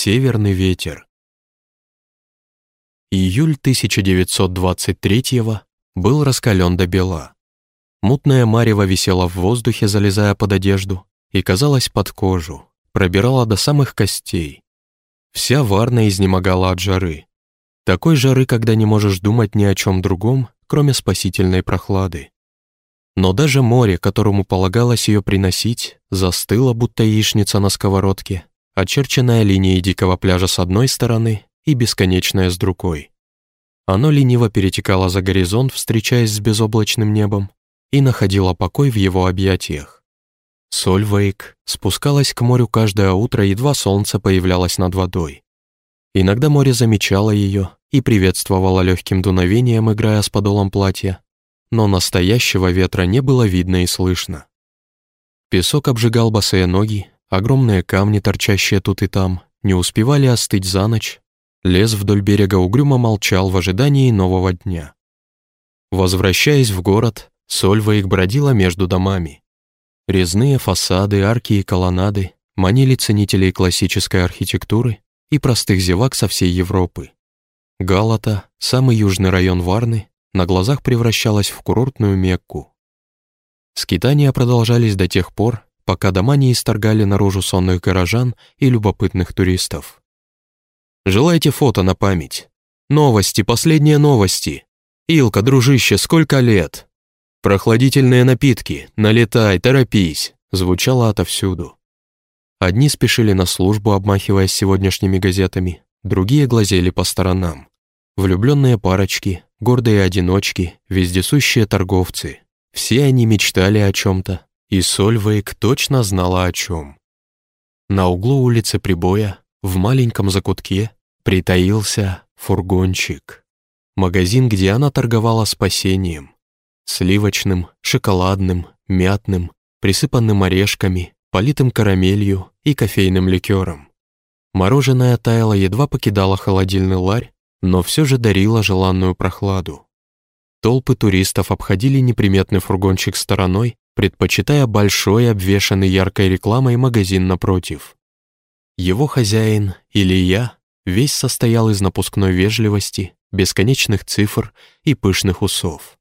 Северный ветер. Июль 1923 был раскален до бела. Мутная марево висела в воздухе, залезая под одежду, и казалась под кожу, пробирала до самых костей. Вся Варна изнемогала от жары. Такой жары, когда не можешь думать ни о чем другом, кроме спасительной прохлады. Но даже море, которому полагалось ее приносить, застыло, будто яичница на сковородке, очерченная линией дикого пляжа с одной стороны и бесконечная с другой. Оно лениво перетекало за горизонт, встречаясь с безоблачным небом, и находило покой в его объятиях. Сольвейк спускалась к морю каждое утро, едва солнце появлялось над водой. Иногда море замечало ее и приветствовало легким дуновением, играя с подолом платья, но настоящего ветра не было видно и слышно. Песок обжигал босые ноги, огромные камни, торчащие тут и там, не успевали остыть за ночь, лес вдоль берега угрюмо молчал в ожидании нового дня. Возвращаясь в город, Сольва их бродила между домами. Резные фасады, арки и колоннады манили ценителей классической архитектуры и простых зевак со всей Европы. Галата, самый южный район Варны, на глазах превращалась в курортную Мекку. Скитания продолжались до тех пор, пока дома не исторгали наружу сонных горожан и любопытных туристов. «Желаете фото на память? Новости, последние новости. Илка, дружище, сколько лет? Прохладительные напитки, налетай, торопись», звучало отовсюду. Одни спешили на службу, обмахиваясь сегодняшними газетами, другие глазели по сторонам. Влюбленные парочки, гордые одиночки, вездесущие торговцы. Все они мечтали о чем-то, и Сольвейк точно знала о чем. На углу улицы Прибоя, в маленьком закутке, притаился фургончик. Магазин, где она торговала спасением. Сливочным, шоколадным, мятным, присыпанным орешками, политым карамелью и кофейным ликером. Мороженое таяло едва покидало холодильный ларь, но все же дарила желанную прохладу. Толпы туристов обходили неприметный фургончик стороной, предпочитая большой, обвешанный яркой рекламой магазин напротив. Его хозяин, Илья, весь состоял из напускной вежливости, бесконечных цифр и пышных усов.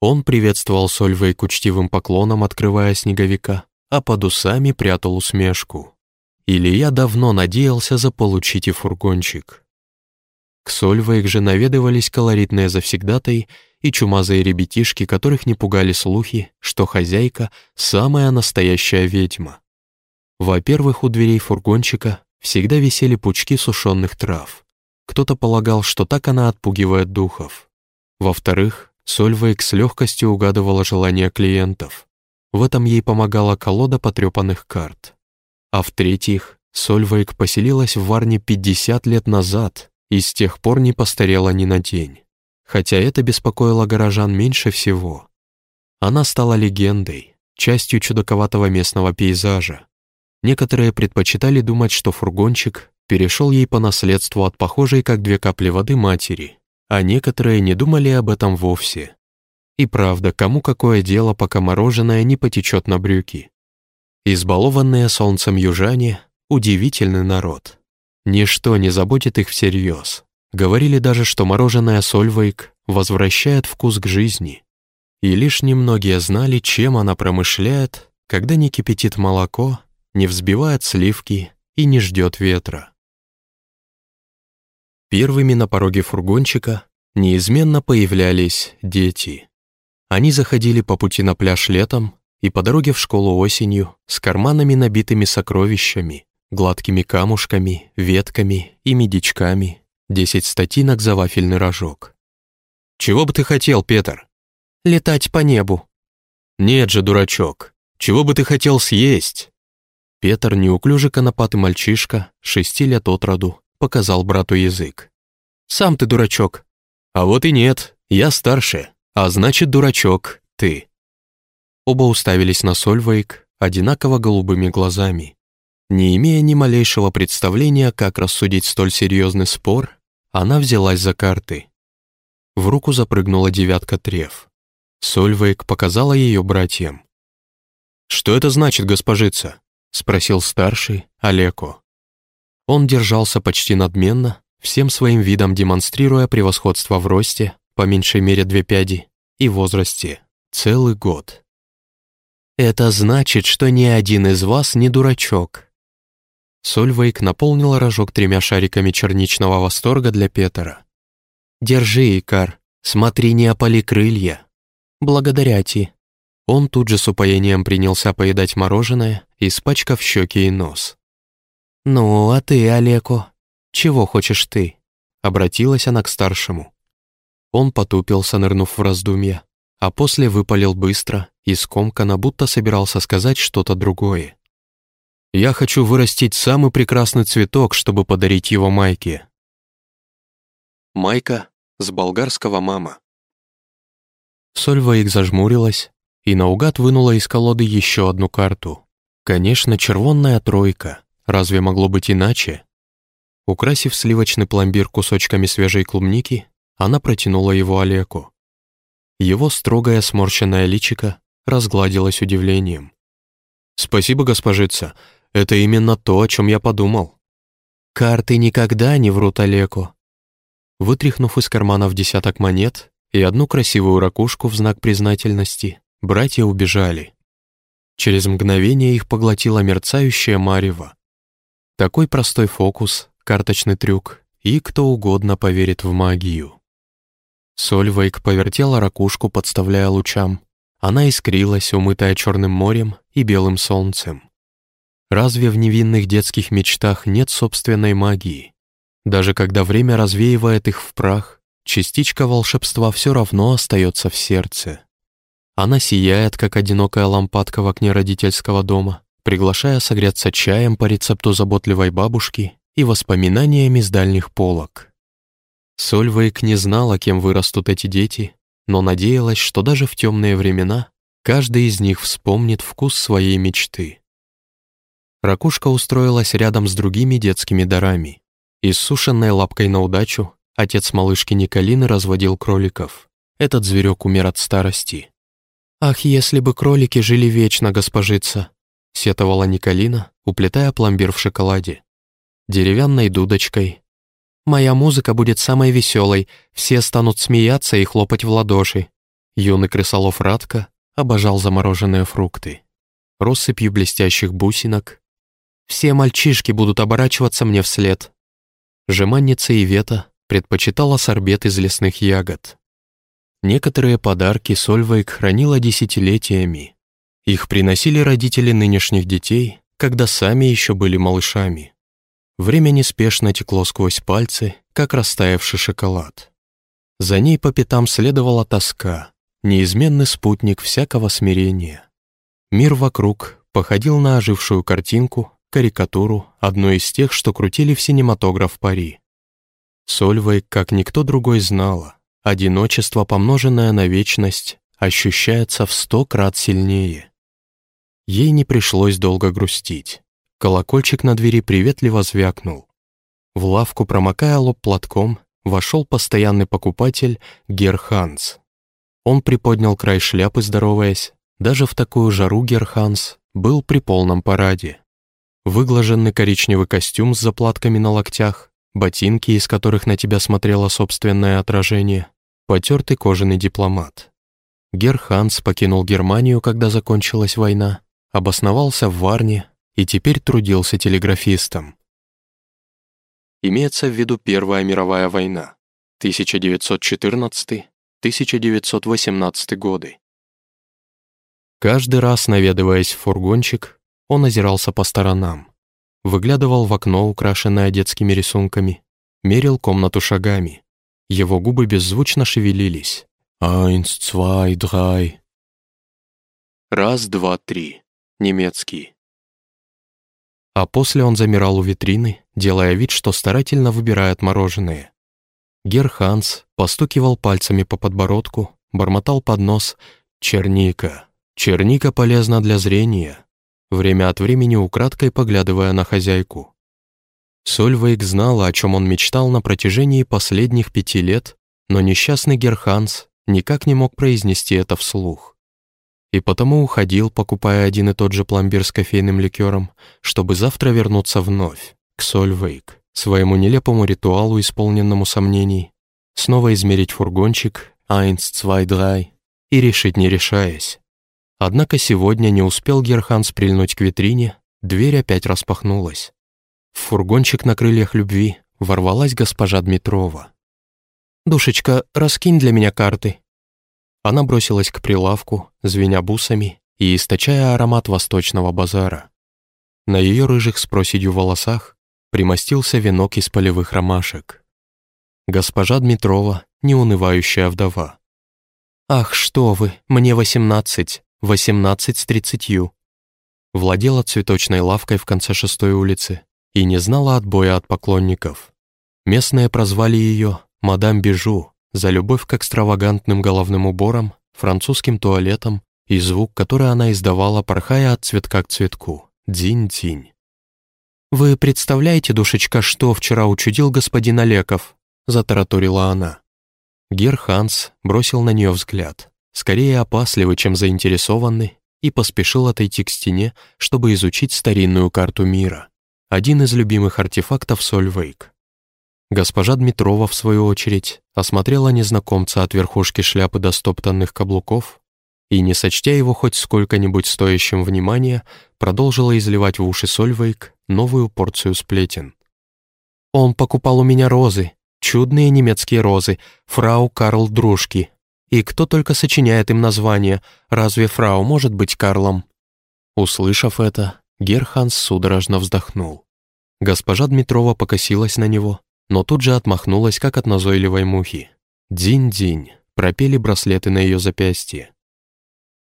Он приветствовал Сольвей учтивым поклоном, открывая снеговика, а под усами прятал усмешку. Илья давно надеялся заполучить и фургончик. К Сольвейк же наведывались колоритные завсегдатай и чумазые ребятишки, которых не пугали слухи, что хозяйка — самая настоящая ведьма. Во-первых, у дверей фургончика всегда висели пучки сушеных трав. Кто-то полагал, что так она отпугивает духов. Во-вторых, Сольвейк с легкостью угадывала желания клиентов. В этом ей помогала колода потрепанных карт. А в-третьих, Сольвейк поселилась в Варне 50 лет назад и с тех пор не постарела ни на день. Хотя это беспокоило горожан меньше всего. Она стала легендой, частью чудаковатого местного пейзажа. Некоторые предпочитали думать, что фургончик перешел ей по наследству от похожей как две капли воды матери, а некоторые не думали об этом вовсе. И правда, кому какое дело, пока мороженое не потечет на брюки. Избалованные солнцем южане — удивительный народ. Ничто не заботит их всерьез. Говорили даже, что мороженое Сольвейк возвращает вкус к жизни. И лишь немногие знали, чем она промышляет, когда не кипятит молоко, не взбивает сливки и не ждет ветра. Первыми на пороге фургончика неизменно появлялись дети. Они заходили по пути на пляж летом и по дороге в школу осенью с карманами, набитыми сокровищами, гладкими камушками, ветками и медичками, десять статинок за вафельный рожок. «Чего бы ты хотел, Петр?» «Летать по небу». «Нет же, дурачок, чего бы ты хотел съесть?» Петр, неуклюжий конопатый мальчишка, шести лет от роду, показал брату язык. «Сам ты дурачок». «А вот и нет, я старше, а значит, дурачок, ты». Оба уставились на Сольвейк одинаково голубыми глазами. Не имея ни малейшего представления, как рассудить столь серьезный спор, она взялась за карты. В руку запрыгнула девятка треф. Сольвейк показала ее братьям. «Что это значит, госпожица?» — спросил старший, Олеко. Он держался почти надменно, всем своим видом демонстрируя превосходство в росте, по меньшей мере две пяди, и возрасте, целый год. «Это значит, что ни один из вас не дурачок». Сольвейк наполнил рожок тремя шариками черничного восторга для Петера. «Держи, Икар, смотри, не опали крылья». «Благодаря Ти». Он тут же с упоением принялся поедать мороженое, испачкав щеки и нос. «Ну, а ты, Олеко, чего хочешь ты?» Обратилась она к старшему. Он потупился, нырнув в раздумья, а после выпалил быстро и скомканно, будто собирался сказать что-то другое. «Я хочу вырастить самый прекрасный цветок, чтобы подарить его Майке». Майка с болгарского «мама». Сольваик зажмурилась и наугад вынула из колоды еще одну карту. Конечно, червонная тройка. Разве могло быть иначе? Украсив сливочный пломбир кусочками свежей клубники, она протянула его Олеку. Его строгое сморщенное личико разгладилось удивлением. «Спасибо, госпожица, это именно то, о чем я подумал». «Карты никогда не врут Олеку». Вытряхнув из карманов десяток монет и одну красивую ракушку в знак признательности, братья убежали. Через мгновение их поглотила мерцающая марево. Такой простой фокус карточный трюк, и кто угодно поверит в магию. Сольвейк повертела ракушку, подставляя лучам. Она искрилась, умытая черным морем и белым солнцем. Разве в невинных детских мечтах нет собственной магии? Даже когда время развеивает их в прах, частичка волшебства все равно остается в сердце. Она сияет, как одинокая лампадка в окне родительского дома, приглашая согреться чаем по рецепту заботливой бабушки и воспоминаниями с дальних полок. Сольвейк не знала, кем вырастут эти дети, но надеялась, что даже в темные времена каждый из них вспомнит вкус своей мечты. Ракушка устроилась рядом с другими детскими дарами. Иссушенной лапкой на удачу отец малышки Николины разводил кроликов. Этот зверек умер от старости. «Ах, если бы кролики жили вечно, госпожица!» сетовала Николина, уплетая пломбир в шоколаде деревянной дудочкой. Моя музыка будет самой веселой, все станут смеяться и хлопать в ладоши. Юный крысолов Радко обожал замороженные фрукты. Россыпью блестящих бусинок. Все мальчишки будут оборачиваться мне вслед. Жеманница Ивета предпочитала сорбет из лесных ягод. Некоторые подарки Сольвейк хранила десятилетиями. Их приносили родители нынешних детей, когда сами еще были малышами. Время неспешно текло сквозь пальцы, как растаявший шоколад. За ней по пятам следовала тоска, неизменный спутник всякого смирения. Мир вокруг походил на ожившую картинку, карикатуру, одной из тех, что крутили в синематограф Пари. Сольвей, как никто другой, знала, одиночество, помноженное на вечность, ощущается в сто крат сильнее. Ей не пришлось долго грустить. Колокольчик на двери приветливо звякнул. В лавку, промокая лоб платком, вошел постоянный покупатель Герханс. Он приподнял край шляпы, здороваясь. Даже в такую жару Герханс был при полном параде. Выглаженный коричневый костюм с заплатками на локтях, ботинки, из которых на тебя смотрело собственное отражение, потертый кожаный дипломат. Герханс покинул Германию, когда закончилась война, обосновался в Варне, и теперь трудился телеграфистом. Имеется в виду Первая мировая война, 1914-1918 годы. Каждый раз, наведываясь в фургончик, он озирался по сторонам, выглядывал в окно, украшенное детскими рисунками, мерил комнату шагами. Его губы беззвучно шевелились. «Eins, zwei, drei». Раз, два, три. Немецкий а после он замирал у витрины, делая вид, что старательно выбирает мороженое. Герханс постукивал пальцами по подбородку, бормотал под нос «Черника! Черника полезна для зрения!» Время от времени украдкой поглядывая на хозяйку. Сольвейк знала, о чем он мечтал на протяжении последних пяти лет, но несчастный Герханс никак не мог произнести это вслух и потому уходил, покупая один и тот же пломбир с кофейным ликером, чтобы завтра вернуться вновь, к Сольвейк, своему нелепому ритуалу, исполненному сомнений, снова измерить фургончик, цвай, драй, и решить не решаясь. Однако сегодня не успел Герханс прильнуть к витрине, дверь опять распахнулась. В фургончик на крыльях любви ворвалась госпожа Дмитрова. «Душечка, раскинь для меня карты». Она бросилась к прилавку, звеня бусами и источая аромат восточного базара. На ее рыжих с проседью волосах примостился венок из полевых ромашек. Госпожа Дмитрова, неунывающая вдова. «Ах, что вы, мне восемнадцать, восемнадцать с тридцатью». Владела цветочной лавкой в конце шестой улицы и не знала отбоя от поклонников. Местные прозвали ее «Мадам Бежу» за любовь к экстравагантным головным уборам, французским туалетам и звук, который она издавала, порхая от цветка к цветку. Дзинь-дзинь. «Вы представляете, душечка, что вчера учудил господин Олеков?» затараторила она. Гер Ханс бросил на нее взгляд, скорее опасливый, чем заинтересованный, и поспешил отойти к стене, чтобы изучить старинную карту мира, один из любимых артефактов Сольвейк. Госпожа Дмитрова, в свою очередь, осмотрела незнакомца от верхушки шляпы до стоптанных каблуков и, не сочтя его хоть сколько-нибудь стоящим внимания, продолжила изливать в уши Сольвейк новую порцию сплетен. «Он покупал у меня розы, чудные немецкие розы, фрау Карл Дружки. И кто только сочиняет им название, разве фрау может быть Карлом?» Услышав это, Герханс судорожно вздохнул. Госпожа Дмитрова покосилась на него, но тут же отмахнулась, как от назойливой мухи. «Динь-динь», пропели браслеты на ее запястье.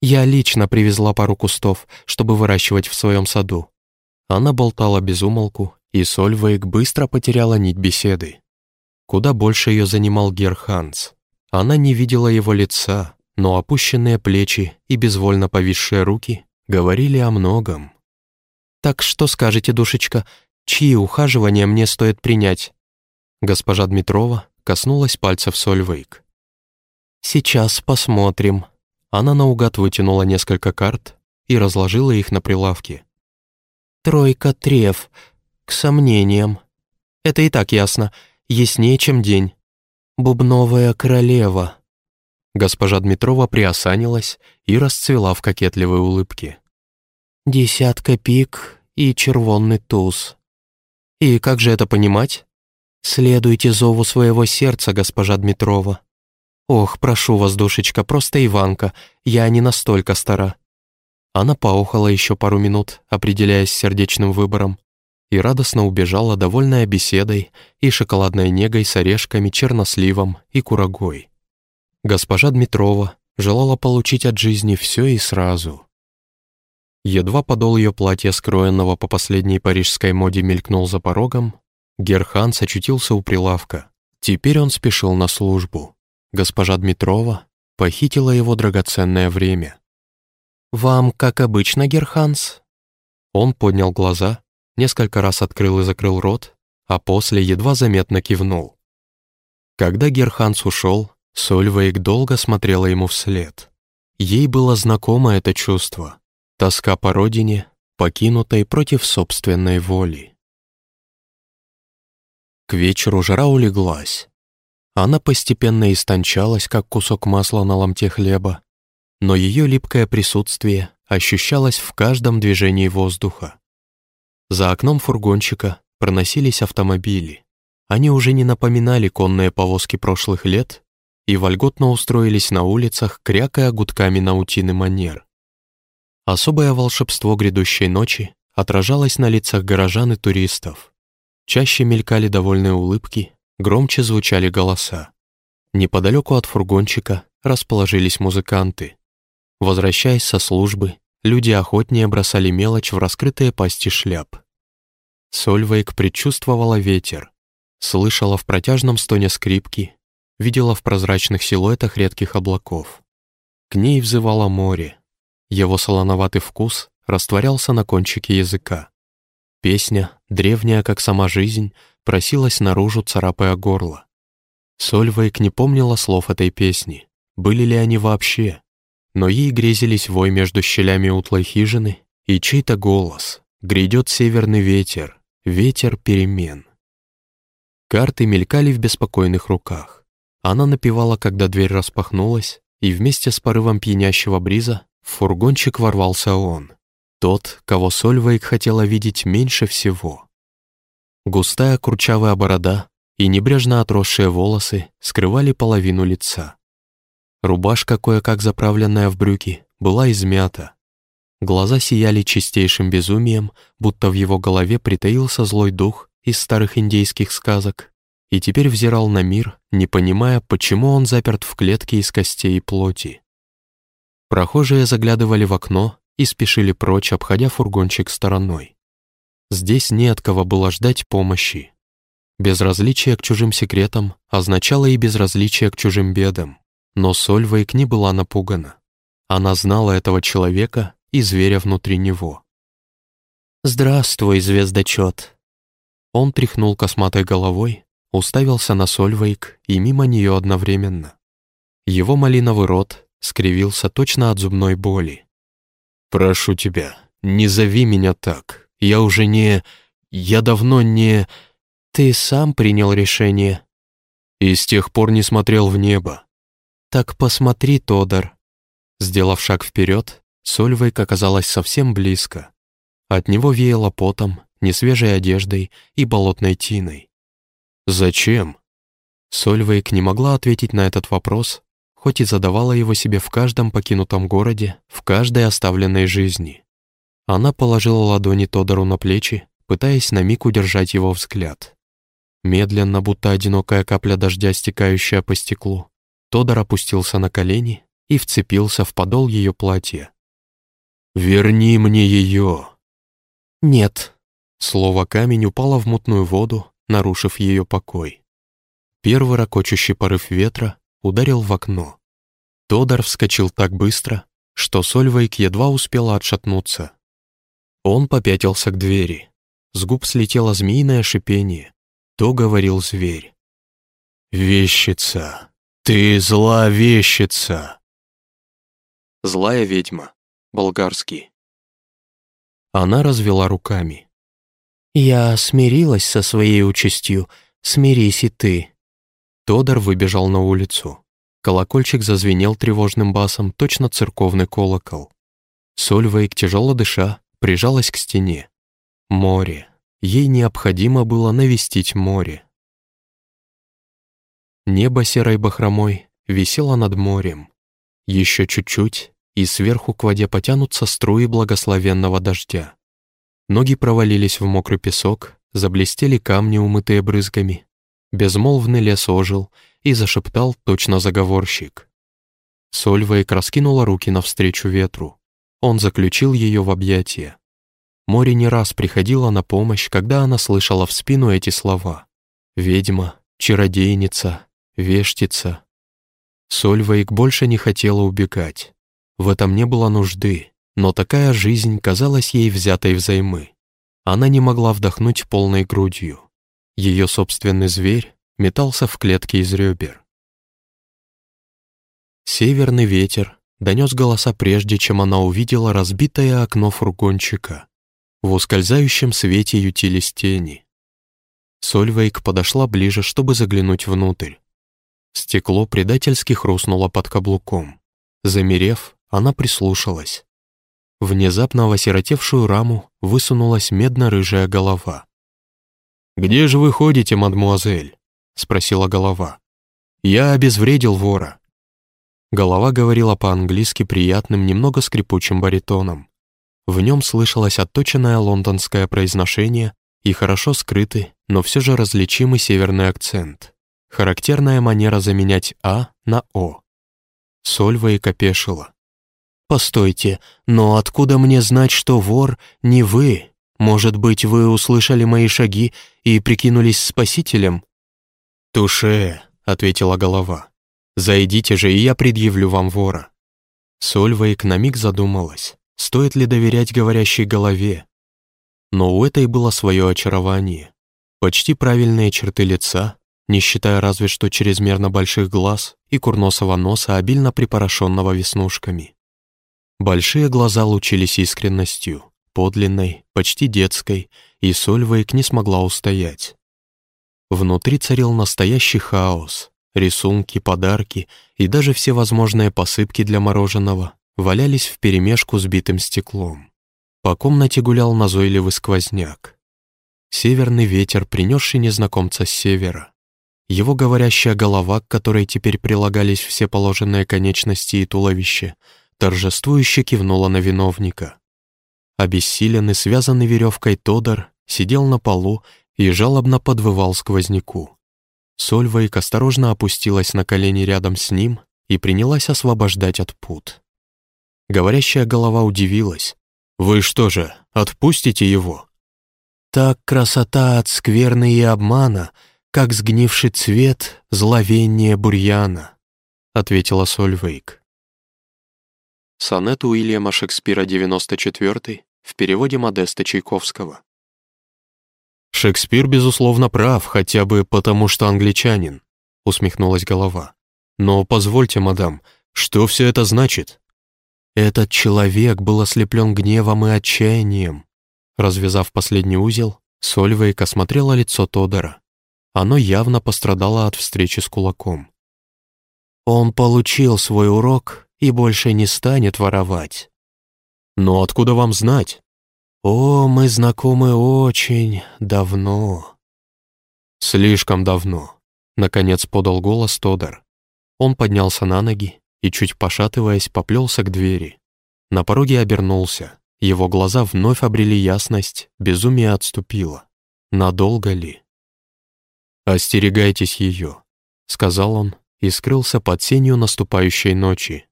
«Я лично привезла пару кустов, чтобы выращивать в своем саду». Она болтала без умолку, и Сольвейк быстро потеряла нить беседы. Куда больше ее занимал Герханс. Она не видела его лица, но опущенные плечи и безвольно повисшие руки говорили о многом. «Так что скажете, душечка, чьи ухаживания мне стоит принять?» Госпожа Дмитрова коснулась пальцев Сольвейк. «Сейчас посмотрим». Она наугад вытянула несколько карт и разложила их на прилавке. «Тройка треф. К сомнениям. Это и так ясно яснее, чем день. Бубновая королева». Госпожа Дмитрова приосанилась и расцвела в кокетливой улыбке. «Десятка пик и червонный туз. И как же это понимать? Следуйте зову своего сердца, госпожа Дмитрова. Ох, прошу вас, душечка, просто Иванка, я не настолько стара». Она поохала еще пару минут, определяясь сердечным выбором, и радостно убежала, довольная беседой и шоколадной негой с орешками, черносливом и курагой. Госпожа Дмитрова желала получить от жизни все и сразу. Едва подол ее платья, скроенного по последней парижской моде, мелькнул за порогом, Герханс очутился у прилавка. Теперь он спешил на службу. Госпожа Дмитрова похитила его драгоценное время. «Вам, как обычно, Герханс?» Он поднял глаза несколько раз открыл и закрыл рот, а после едва заметно кивнул. Когда Герханс ушел, Сольвейк долго смотрела ему вслед. Ей было знакомо это чувство — тоска по родине, покинутой против собственной воли. К вечеру жара улеглась. Она постепенно истончалась, как кусок масла на ломте хлеба, но ее липкое присутствие ощущалось в каждом движении воздуха. За окном фургончика проносились автомобили. Они уже не напоминали конные повозки прошлых лет и вольготно устроились на улицах, крякая гудками наутины манер. Особое волшебство грядущей ночи отражалось на лицах горожан и туристов. Чаще мелькали довольные улыбки, громче звучали голоса. Неподалеку от фургончика расположились музыканты. Возвращаясь со службы, Люди охотнее бросали мелочь в раскрытые пасти шляп. Сольвейк предчувствовала ветер, слышала в протяжном стоне скрипки, видела в прозрачных силуэтах редких облаков. К ней взывало море. Его солоноватый вкус растворялся на кончике языка. Песня, древняя как сама жизнь, просилась наружу, царапая горло. Сольвейк не помнила слов этой песни. Были ли они вообще? Но ей грезились вой между щелями утлой хижины и чей-то голос. Грядет северный ветер, ветер перемен. Карты мелькали в беспокойных руках. Она напевала, когда дверь распахнулась, и вместе с порывом пьянящего бриза в фургончик ворвался он, тот, кого Сольвейк хотела видеть меньше всего. Густая курчавая борода и небрежно отросшие волосы скрывали половину лица. Рубашка, кое-как заправленная в брюки, была измята. Глаза сияли чистейшим безумием, будто в его голове притаился злой дух из старых индейских сказок и теперь взирал на мир, не понимая, почему он заперт в клетке из костей и плоти. Прохожие заглядывали в окно и спешили прочь, обходя фургончик стороной. Здесь не от кого было ждать помощи. Безразличие к чужим секретам означало и безразличие к чужим бедам, но Сольвейк не была напугана. Она знала этого человека и зверя внутри него. «Здравствуй, звездочет!» Он тряхнул косматой головой, уставился на Сольвейк и мимо нее одновременно. Его малиновый рот скривился точно от зубной боли. «Прошу тебя, не зови меня так. Я уже не... Я давно не...» «Ты сам принял решение». «И с тех пор не смотрел в небо». «Так посмотри, Тодор». Сделав шаг вперед, Сольвейк оказалась совсем близко. От него веяло потом, несвежей одеждой и болотной тиной. «Зачем?» Сольвейк не могла ответить на этот вопрос, хоть и задавала его себе в каждом покинутом городе, в каждой оставленной жизни. Она положила ладони Тодору на плечи, пытаясь на миг удержать его взгляд. Медленно, будто одинокая капля дождя, стекающая по стеклу, Тодор опустился на колени и вцепился в подол ее платья. «Верни мне ее!» «Нет». Слово «камень» упало в мутную воду, нарушив ее покой. Первый ракочущий порыв ветра ударил в окно. Тодор вскочил так быстро, что Сольвейк едва успела отшатнуться. Он попятился к двери. С губ слетело змеиное шипение, то говорил зверь. «Вещица! Ты зла вещица!» Злая ведьма. Болгарский. Она развела руками. «Я смирилась со своей участью, смирись и ты». Тодор выбежал на улицу. Колокольчик зазвенел тревожным басом, точно церковный колокол. Сольвейк, тяжело дыша, прижалась к стене. Море. Ей необходимо было навестить море. Небо серой бахромой висело над морем. Еще чуть-чуть, и сверху к воде потянутся струи благословенного дождя. Ноги провалились в мокрый песок, заблестели камни, умытые брызгами. Безмолвный лес ожил и зашептал точно заговорщик. Сольвейк раскинула руки навстречу ветру. Он заключил ее в объятия. Море не раз приходило на помощь, когда она слышала в спину эти слова. «Ведьма», «чародейница», «вештица». Сольвейк больше не хотела убегать. В этом не было нужды, но такая жизнь казалась ей взятой взаймы. Она не могла вдохнуть полной грудью. Ее собственный зверь метался в клетке из ребер. Северный ветер донес голоса прежде, чем она увидела разбитое окно фургончика. В ускользающем свете ютились тени. Сольвейк подошла ближе, чтобы заглянуть внутрь. Стекло предательски хрустнуло под каблуком. Замерев, она прислушалась. Внезапно в осиротевшую раму высунулась медно-рыжая голова. «Где же вы ходите, мадмуазель?» — спросила голова. «Я обезвредил вора». Голова говорила по-английски приятным, немного скрипучим баритоном. В нем слышалось отточенное лондонское произношение и хорошо скрытый, но все же различимый северный акцент. Характерная манера заменять «а» на «о». Сольва и копешила. «Постойте, но откуда мне знать, что вор не вы? Может быть, вы услышали мои шаги и прикинулись спасителем?» «Туше», — ответила голова. «Зайдите же, и я предъявлю вам вора». Сольвейк на миг задумалась. Стоит ли доверять говорящей голове? Но у этой было свое очарование. Почти правильные черты лица, не считая разве что чрезмерно больших глаз и курносого носа, обильно припорошенного веснушками. Большие глаза лучились искренностью, подлинной, почти детской, и Сольвейк не смогла устоять. Внутри царил настоящий хаос. Рисунки, подарки и даже все возможные посыпки для мороженого валялись вперемешку с битым стеклом. По комнате гулял назойливый сквозняк. Северный ветер, принесший незнакомца с севера. Его говорящая голова, к которой теперь прилагались все положенные конечности и туловище, торжествующе кивнула на виновника. Обессиленный, связанный веревкой Тодор сидел на полу и жалобно подвывал сквозняку. Сольвейк осторожно опустилась на колени рядом с ним и принялась освобождать от пут. Говорящая голова удивилась. «Вы что же, отпустите его?» «Так красота от скверны и обмана, как сгнивший цвет зловения бурьяна», ответила Сольвейк. Сонет Уильяма Шекспира 94 в переводе Модеста Чайковского. «Шекспир, безусловно, прав, хотя бы потому, что англичанин», усмехнулась голова. «Но позвольте, мадам, что все это значит?» Этот человек был ослеплен гневом и отчаянием. Развязав последний узел, Сольвейк осмотрела лицо Тодора. Оно явно пострадало от встречи с кулаком. Он получил свой урок и больше не станет воровать. Но откуда вам знать? О, мы знакомы очень давно. Слишком давно. Наконец подал голос Тодор. Он поднялся на ноги и, чуть пошатываясь, поплелся к двери. На пороге обернулся. Его глаза вновь обрели ясность, безумие отступило. Надолго ли? «Остерегайтесь ее», — сказал он и скрылся под сенью наступающей ночи.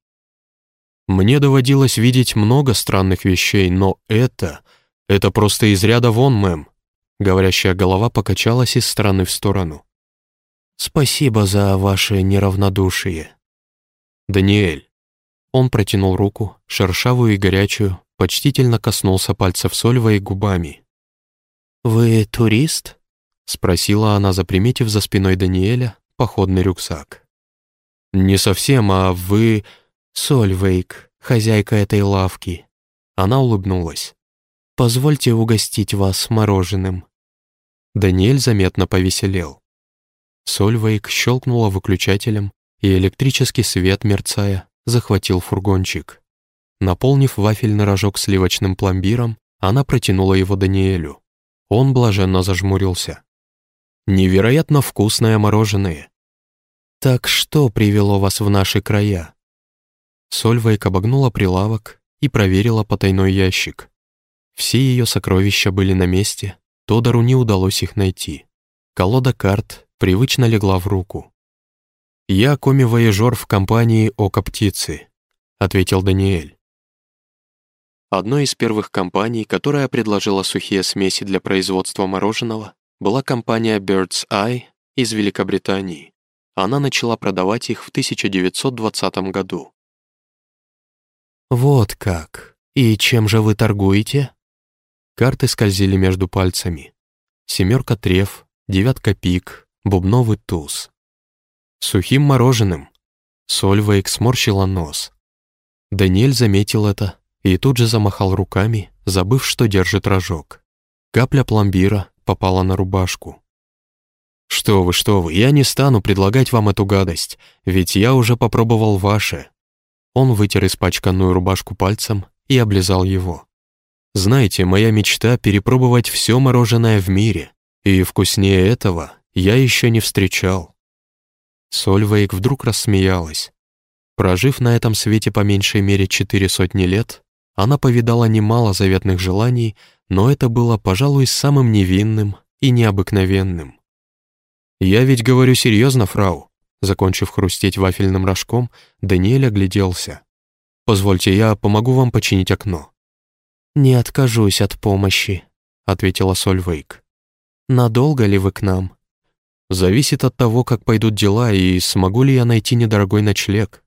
Мне доводилось видеть много странных вещей, но это... Это просто из ряда вон, мэм. Говорящая голова покачалась из стороны в сторону. Спасибо за ваше неравнодушие. Даниэль. Он протянул руку, шершавую и горячую, почтительно коснулся пальцев Сольва и губами. «Вы турист?» — спросила она, заприметив за спиной Даниэля походный рюкзак. «Не совсем, а вы...» «Сольвейк, хозяйка этой лавки». Она улыбнулась. «Позвольте угостить вас мороженым». Даниэль заметно повеселел. Сольвейк щелкнула выключателем, и электрический свет, мерцая, захватил фургончик. Наполнив вафельный рожок сливочным пломбиром, она протянула его Даниэлю. Он блаженно зажмурился. «Невероятно вкусное мороженое!» «Так что привело вас в наши края?» Сольвейк обогнула прилавок и проверила потайной ящик. Все ее сокровища были на месте, Тодору не удалось их найти. Колода карт привычно легла в руку. «Я коми-вояжер в компании «Око птицы», — ответил Даниэль. Одной из первых компаний, которая предложила сухие смеси для производства мороженого, была компания Bird's Eye из Великобритании. Она начала продавать их в 1920 году. «Вот как. И чем же вы торгуете?» Карты скользили между пальцами. Семерка треф, девятка пик, бубновый туз. Сухим мороженым. Сольвейк сморщила нос. Даниэль заметил это и тут же замахал руками, забыв, что держит рожок. Капля пломбира попала на рубашку. «Что вы, что вы, я не стану предлагать вам эту гадость, ведь я уже попробовал ваше». Он вытер испачканную рубашку пальцем и облизал его. «Знаете, моя мечта — перепробовать все мороженое в мире, и вкуснее этого я еще не встречал». Сольвейк вдруг рассмеялась. Прожив на этом свете по меньшей мере четыре сотни лет, она повидала немало заветных желаний, но это было, пожалуй, самым невинным и необыкновенным. «Я ведь говорю серьезно, фрау», закончив хрустеть вафельным рожком, Даниэль огляделся. «Позвольте, я помогу вам починить окно». «Не откажусь от помощи», — ответила Сольвейк. «Надолго ли вы к нам?» «Зависит от того, как пойдут дела и смогу ли я найти недорогой ночлег».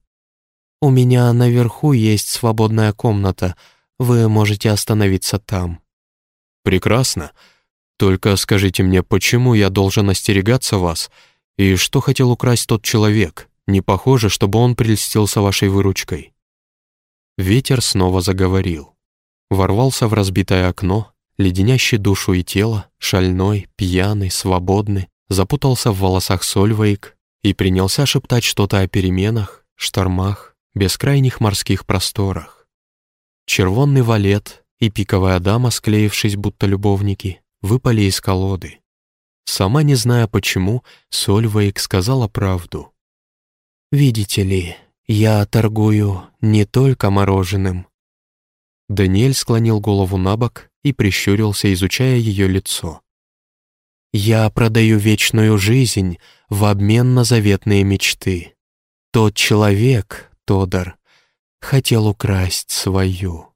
«У меня наверху есть свободная комната. Вы можете остановиться там». «Прекрасно. Только скажите мне, почему я должен остерегаться вас, и что хотел украсть тот человек? Не похоже, чтобы он прельстился вашей выручкой». Ветер снова заговорил. Ворвался в разбитое окно, леденящий душу и тело, шальной, пьяный, свободный, запутался в волосах Сольвейк и принялся шептать что-то о переменах, штормах, бескрайних морских просторах. Червонный валет и пиковая дама, склеившись будто любовники, выпали из колоды. Сама не зная почему, Сольвейк сказала правду. «Видите ли, я торгую не только мороженым». Даниэль склонил голову на бок и прищурился, изучая ее лицо. «Я продаю вечную жизнь в обмен на заветные мечты. Тот человек, Тодор, хотел украсть свою».